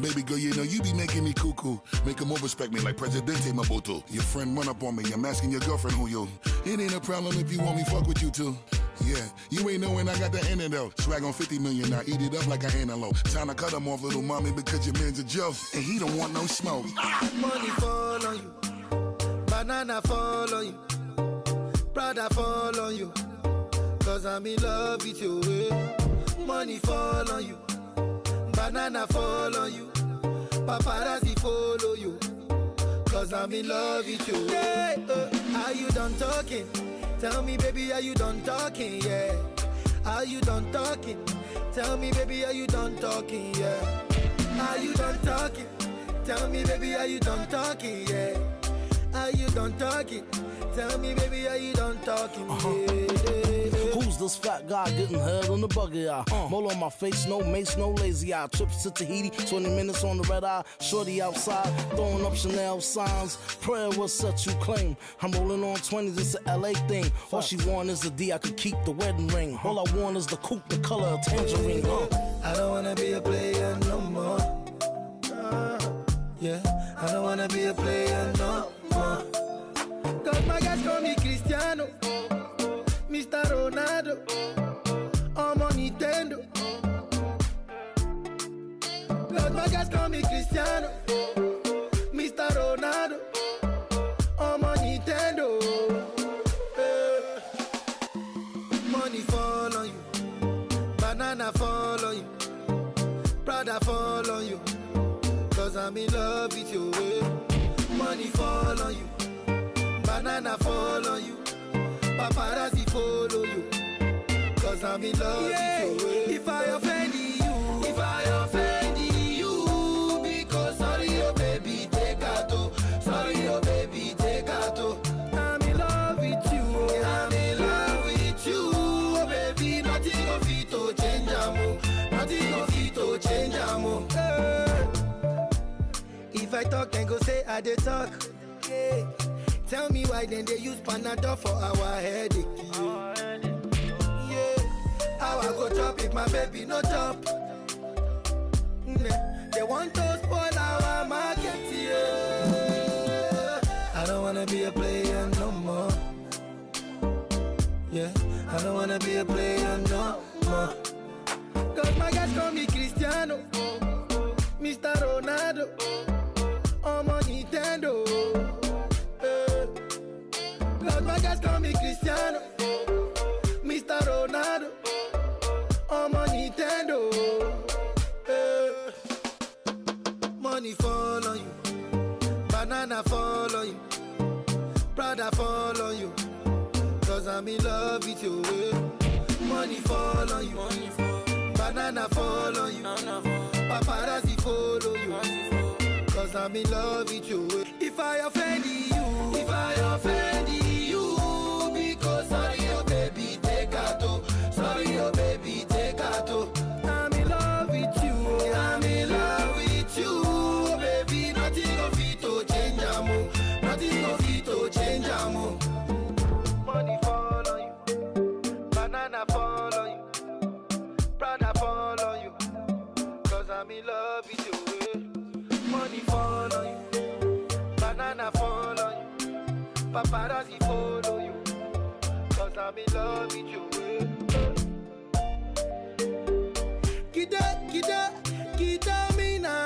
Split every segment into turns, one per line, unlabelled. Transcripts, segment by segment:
Baby girl, you know you be making me cuckoo. Make more respect me like Presidente Mobutu. Your friend run up on me, I'm asking your girlfriend who you. It ain't a problem if you want me, fuck with you too. Yeah, you ain't knowing I got the antidote. Swag on 50 million, I eat it up like an antelope. Time to cut him off, little mommy, because your man's a joke. And he don't want no smoke.
Ah, money fall on you, banana fall on you, Prada fall on you. Cause I'm in love with you. Money fall on you, banana fall on you, paparazzi follow you. Cause I'm in love with you. Yeah, uh, are you done talking? Tell me, baby, are you done talking? Yeah. Are you done talking? Tell me, baby, are you done talking? Yeah. Are you done talking? Tell me, baby, are you done talking? Yeah. Are you done talking? Tell me, baby, are you done talking? Yeah, yeah, yeah.
Who's this fat guy getting head on the buggy eye? Mole on my face, no mace, no lazy eye. Trips to Tahiti, 20 minutes on the red eye. Shorty outside, throwing up Chanel signs. Prayer will set you claim. I'm rolling on 20s, it's a LA thing. All she want is the D, I could keep the wedding ring. All I want is the coupe, the color of tangerine. Uh.
I don't wanna be a player no more. Uh, yeah, I don't wanna be a player no more. Cause my guys call me Cristiano, Mr. Ronaldo, I'm on Nintendo. My guys call me Cristiano, Mr. Ronaldo, I'm on Nintendo. Eh. Money fall on you, banana fall on you. Prada fall on you. Cause I'm in love with you. eh. Money fall on you. Banana fall on you. Paparazzi follow you. Cause I'm in love with you. If I offend you, if I offend you, because sorry, oh baby, take out. Sorry, oh baby, take out. I'm in love with you. I'm in love with you. Oh baby, nothing of it to change amo. Nothing of it to change amo. Eh. If I talk, then go say I dey talk. Yeah. Tell me why then they use Panadol for our headache. Yeah. How I go chop if my baby no chop? Mm, They want to spoil our market. Yeah. I don't wanna be a player no more. Yeah. I don't wanna be a player no more. Cause my guys call me Cristiano, banana fall on you, Prada fall on you. Cause I'm in love with you. Money fall on you. Banana fall on you. Paparazzi follow you. Cause I'm in love with you. If I offend you, if I paparazzi follow you, cause I'm in love with you. kida, kida me now.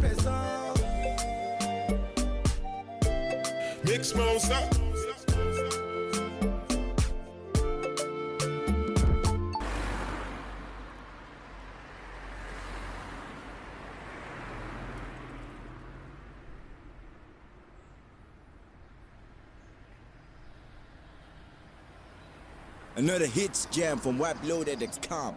Person.
Mix smells up.
Another hits jam from WapLoaded.com.